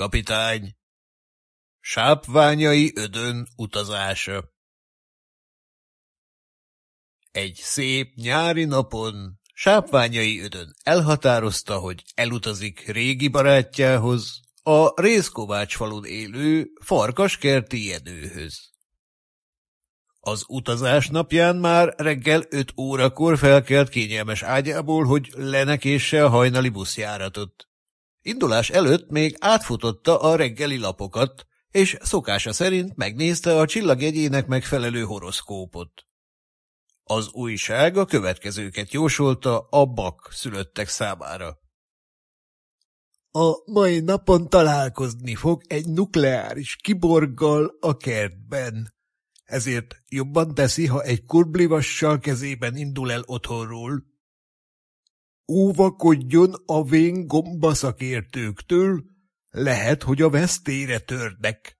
kapitány. Sápványai ödön utazása Egy szép nyári napon Sápványai ödön elhatározta, hogy elutazik régi barátjához, a Részkovács falun élő farkaskerti Jenőhöz. Az utazás napján már reggel öt órakor felkelt kényelmes ágyából, hogy lenekésse a hajnali buszjáratot. Indulás előtt még átfutotta a reggeli lapokat, és szokása szerint megnézte a csillagjegyének megfelelő horoszkópot. Az újság a következőket jósolta a bak szülöttek számára. A mai napon találkozni fog egy nukleáris kiborggal a kertben. Ezért jobban teszi, ha egy kurblivassal kezében indul el otthonról. Óvakodjon a vén gombaszakértőktől, lehet, hogy a vesztére törnek.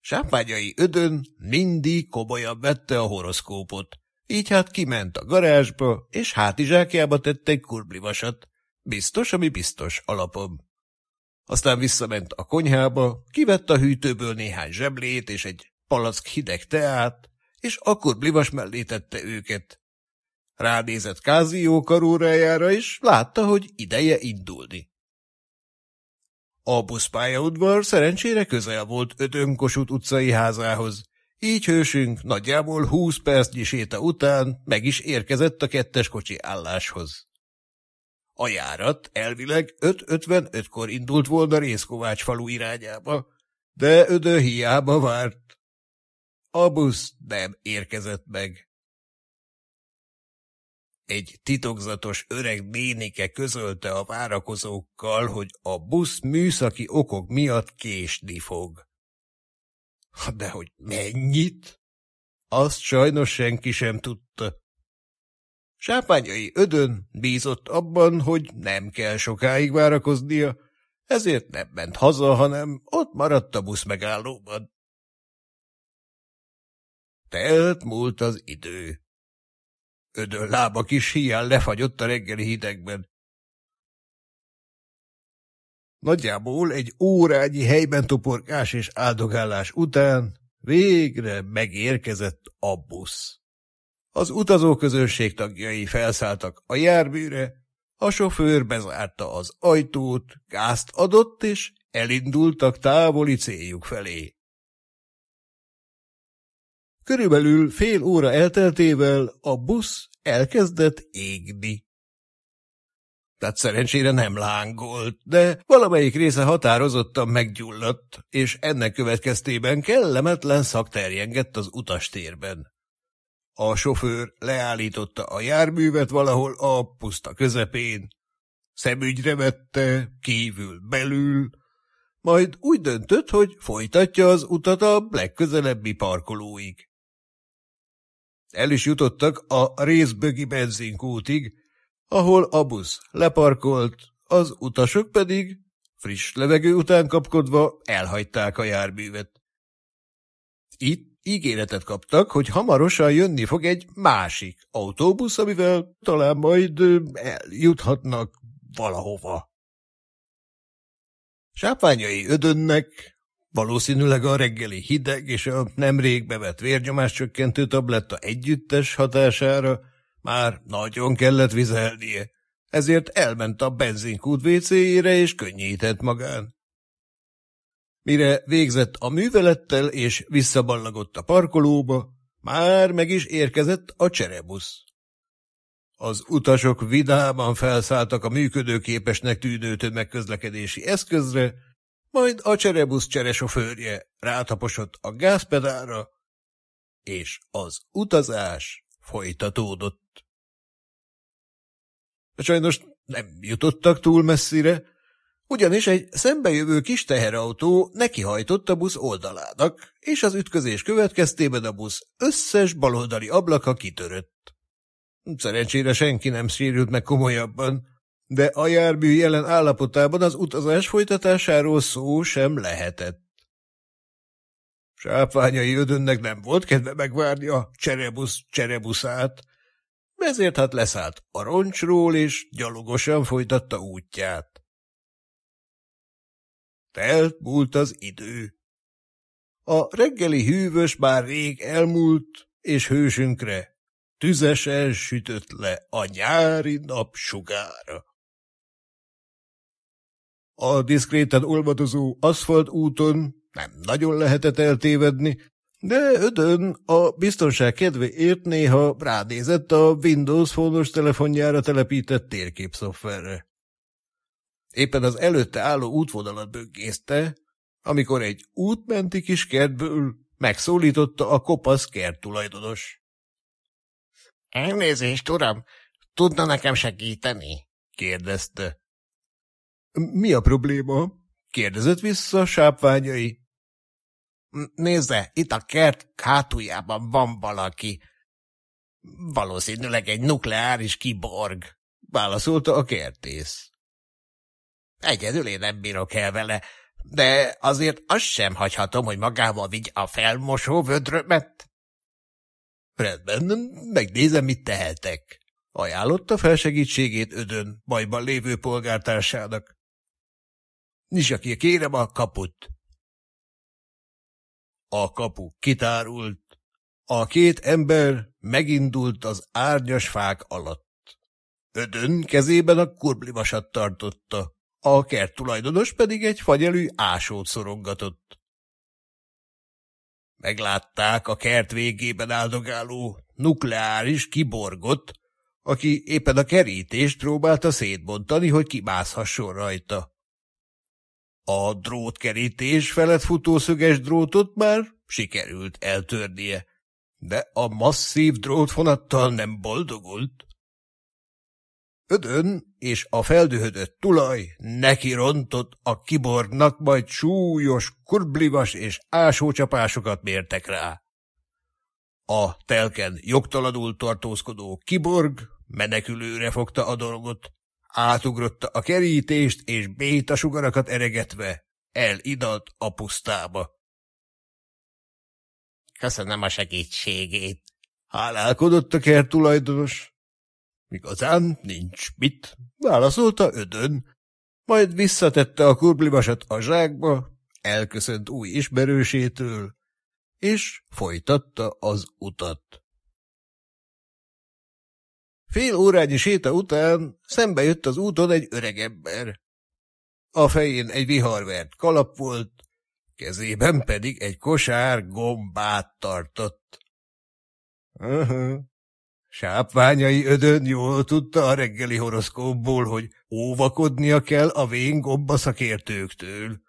Sápányai ödön mindig komolyan vette a horoszkópot, így hát kiment a garázsba, és hátizsákjába tette egy kurblivasat. Biztos, ami biztos alapom. Aztán visszament a konyhába, kivett a hűtőből néhány zseblét és egy palack hideg teát, és akkor blivas mellé tette őket. Ránézett Kázió karórájára, és látta, hogy ideje indulni. A buszpályaudvar szerencsére közel volt Ötönkosút utcai házához, így hősünk nagyjából húsz percnyi séta után meg is érkezett a kettes kocsi álláshoz. A járat elvileg 5.55-kor indult volna Részkovács falu irányába, de ödö hiába várt. A busz nem érkezett meg. Egy titokzatos öreg nénike közölte a várakozókkal, hogy a busz műszaki okok miatt késni fog. De hogy mennyit? Azt sajnos senki sem tudta. Sápányai ödön bízott abban, hogy nem kell sokáig várakoznia, ezért nem ment haza, hanem ott maradt a busz megállóban. Telt múlt az idő. Ödön lába kis hián lefagyott a reggeli hidegben. Nagyjából egy órányi helyben toporgás és áldogálás után végre megérkezett a busz. Az utazóközönség tagjai felszálltak a járműre, a sofőr bezárta az ajtót, gázt adott, és elindultak távoli céljuk felé. Körülbelül fél óra elteltével a busz elkezdett égni. Tehát szerencsére nem lángolt, de valamelyik része határozottan meggyulladt, és ennek következtében kellemetlen szak terjengett az utastérben. A sofőr leállította a járművet valahol a puszta közepén, szemügyre vette, kívül belül, majd úgy döntött, hogy folytatja az utat a legközelebbi parkolóig. El is jutottak a részbögi benzinkútig, ahol a busz leparkolt, az utasok pedig, friss levegő után kapkodva, elhagyták a járművet. Itt ígéretet kaptak, hogy hamarosan jönni fog egy másik autóbusz, amivel talán majd eljuthatnak valahova. Sápányai ödönnek valószínűleg a reggeli hideg és a nemrég bevett vérnyomáscsökkentő tabletta együttes hatására már nagyon kellett vizelnie, ezért elment a benzinkút WC-ére és könnyített magán. Mire végzett a művelettel és visszaballagott a parkolóba, már meg is érkezett a cserebusz. Az utasok vidáman felszálltak a működőképesnek tűnő tömegközlekedési eszközre, majd a cserebusz cseresofőrje rátaposott a gázpedára, és az utazás folytatódott. Sajnos nem jutottak túl messzire, ugyanis egy szembejövő kis teherautó nekihajtott a busz oldalának, és az ütközés következtében a busz összes baloldali ablaka kitörött. Szerencsére senki nem sérült meg komolyabban, de a jármű jelen állapotában az utazás folytatásáról szó sem lehetett. Sápványai ödönnek nem volt kedve megvárni a cserebusz cserebuszát, ezért hát leszállt a roncsról, és gyalogosan folytatta útját. Telt múlt az idő. A reggeli hűvös már rég elmúlt, és hősünkre tüzesen sütött le a nyári nap sugára. A diszkréten olvadozó aszfalt úton nem nagyon lehetett eltévedni, de ödön a biztonság kedvéért néha ránézett a Windows fónos telefonjára telepített térképszoftverre. Éppen az előtte álló útvonalat böggészte, amikor egy útmenti kis kertből megszólította a kopasz kert tulajdonos. – Elnézést, uram, tudna nekem segíteni? – kérdezte. – Mi a probléma? – kérdezett vissza sápványai. – Nézze, itt a kert hátuljában van valaki. Valószínűleg egy nukleáris kiborg – válaszolta a kertész. – Egyedül én nem bírok el vele, de azért azt sem hagyhatom, hogy magával vigy a felmosó vödrömet. Rendben, megnézem, mit tehetek. Ajánlotta felsegítségét ödön bajban lévő polgártársának. Nyissa ki, kérem a kaput. A kapu kitárult. A két ember megindult az árnyas fák alatt. Ödön kezében a kurblivasat tartotta a kert tulajdonos pedig egy fagyelű ásót szorongatott. Meglátták a kert végében áldogáló nukleáris kiborgot, aki éppen a kerítést próbálta szétbontani, hogy kimászhasson rajta. A drótkerítés felett futó szöges drótot már sikerült eltörnie, de a masszív drótfonattal nem boldogult. Ödön és a feldühödött tulaj neki rontott a kiborgnak, majd súlyos, kurblivas és ásócsapásokat mértek rá. A telken jogtalanul tartózkodó kiborg menekülőre fogta a dolgot, átugrotta a kerítést, és béta sugarakat eregetve elidalt a pusztába. Köszönöm a segítségét, hálálkodott a kert tulajdonos. Igazán nincs mit, válaszolta ödön, majd visszatette a kurblivasat a zsákba, elköszönt új ismerősétől, és folytatta az utat. Fél órányi séta után szembe jött az úton egy öregember. A fején egy viharvert kalap volt, kezében pedig egy kosár gombát tartott. Aha, Sápványai ödön jól tudta a reggeli horoszkópból, hogy óvakodnia kell a vén gomba szakértőktől.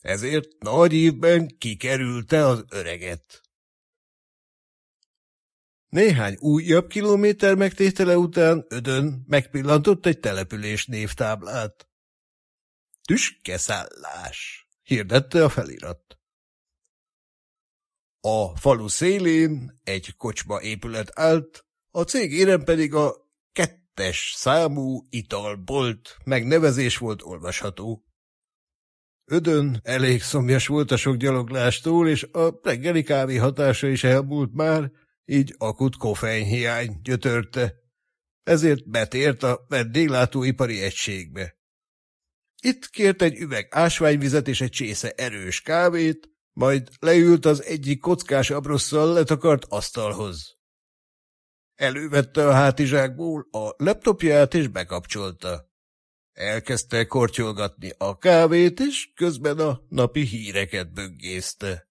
Ezért nagy évben kikerülte az öreget. Néhány újabb kilométer megtétele után ödön megpillantott egy település névtáblát. Tüskeszállás, hirdette a felirat. A falu szélén egy kocsma épület állt, a cég érem pedig a kettes számú italbolt megnevezés volt olvasható. Ödön elég szomjas volt a sok gyaloglástól, és a reggeli kávé hatása is elmúlt már, így akut hiány gyötörte. Ezért betért a vendéglátóipari egységbe. Itt kért egy üveg ásványvizet és egy csésze erős kávét, majd leült az egyik kockás abrosszal letakart asztalhoz. Elővette a hátizsákból a laptopját és bekapcsolta. Elkezdte kortyolgatni a kávét, és közben a napi híreket böggészte.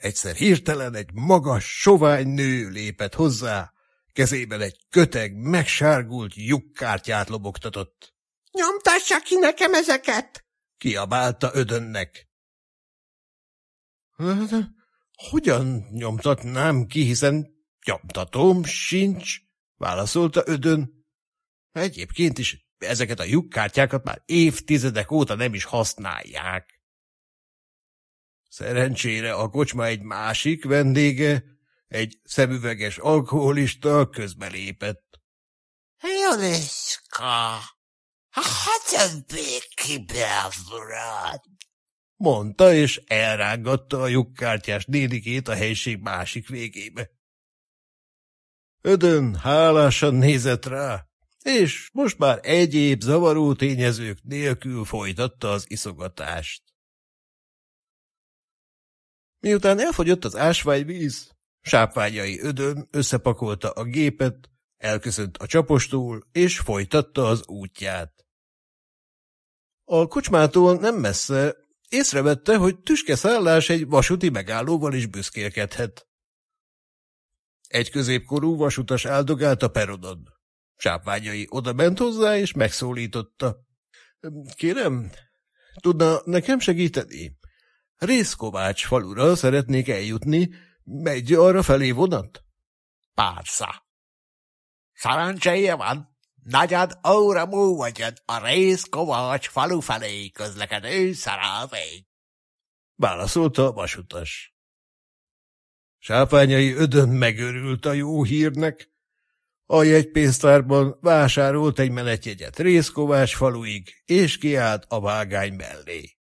Egyszer hirtelen egy magas, sovány nő lépett hozzá, kezében egy köteg, megsárgult lyukkártyát lobogtatott. – Nyomtassa ki nekem ezeket! – kiabálta ödönnek. – hogyan nyomtatnám ki, hiszen nyomtatom sincs, válaszolta ödön. Egyébként is ezeket a lyukkártyákat már évtizedek óta nem is használják. Szerencsére a kocsma egy másik vendége, egy szemüveges alkoholista közbelépett. – Juliska, hát ki be az urad! mondta, és elrángatta a lyukkártyás nénikét a helység másik végébe. Ödön hálásan nézett rá, és most már egyéb zavaró tényezők nélkül folytatta az iszogatást. Miután elfogyott az ásványvíz, sápványai ödön összepakolta a gépet, elköszönt a csapostól, és folytatta az útját. A kocsmától nem messze észrevette, hogy tüske szállás egy vasúti megállóval is büszkélkedhet. Egy középkorú vasutas áldogált a perodon. Sápványai odament hozzá, és megszólította. Kérem, tudna nekem segíteni? Részkovács falura szeretnék eljutni, megy arra felé vonat? Pársa. Szerencséje van, nagyad óra múlvagyad a Részkovács falu felé közlekedő szerelvény. Válaszolta a vasutas. Sápányai ödön megörült a jó hírnek, a jegypénztárban vásárolt egy menetjegyet Részkovás faluig, és kiállt a vágány mellé.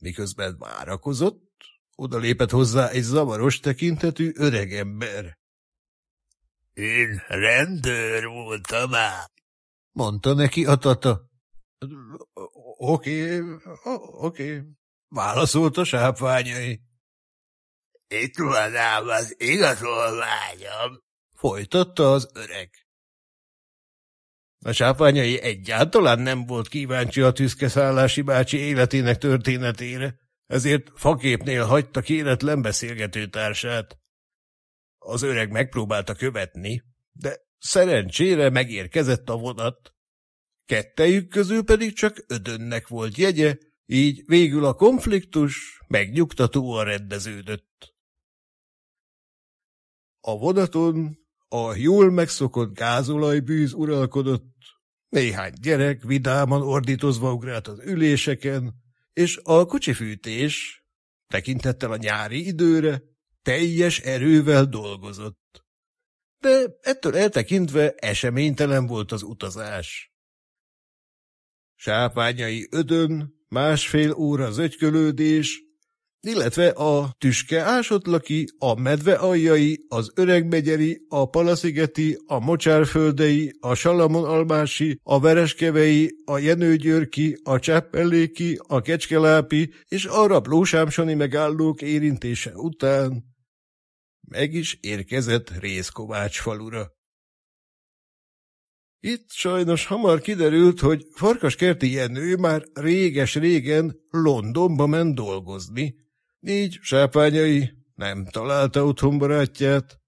Miközben várakozott, odalépett hozzá egy zavaros tekintetű öregember. – Én rendőr voltam ám, mondta neki a tata. – Oké, oké, válaszolt a sápványai. – Itt van ám az igazolványom, folytatta az öreg. A sápányai egyáltalán nem volt kíváncsi a tüszkeszállási bácsi életének történetére, ezért faképnél hagyta kéretlen beszélgető társát. Az öreg megpróbálta követni, de szerencsére megérkezett a vonat. Kettejük közül pedig csak ödönnek volt jegye, így végül a konfliktus megnyugtatóan rendeződött. A vonaton a jól megszokott gázolajbűz uralkodott, néhány gyerek vidáman ordítozva ugrált az üléseken, és a kocsifűtés, tekintettel a nyári időre, teljes erővel dolgozott. De ettől eltekintve eseménytelen volt az utazás. Sápányai ödön, másfél óra zögykölődés, illetve a tüske ásotlaki, a medve aljai, az öregmegyeri, a palaszigeti, a mocsárföldei, a salamon almási, a vereskevei, a jenőgyörki, a csáppelléki, a kecskelápi és a rablósámsoni megállók érintése után meg is érkezett Részkovács falura. Itt sajnos hamar kiderült, hogy Farkaskerti Jenő már réges-régen Londonba ment dolgozni, így sápányai nem találta otthon barátját.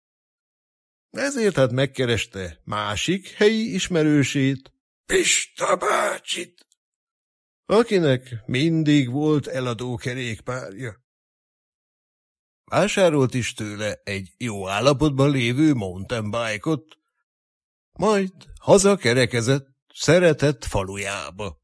Ezért hát megkereste másik helyi ismerősét, Pista bácsit, akinek mindig volt eladó kerékpárja. Vásárolt is tőle egy jó állapotban lévő mountain bike-ot, majd hazakerekezett szeretett falujába.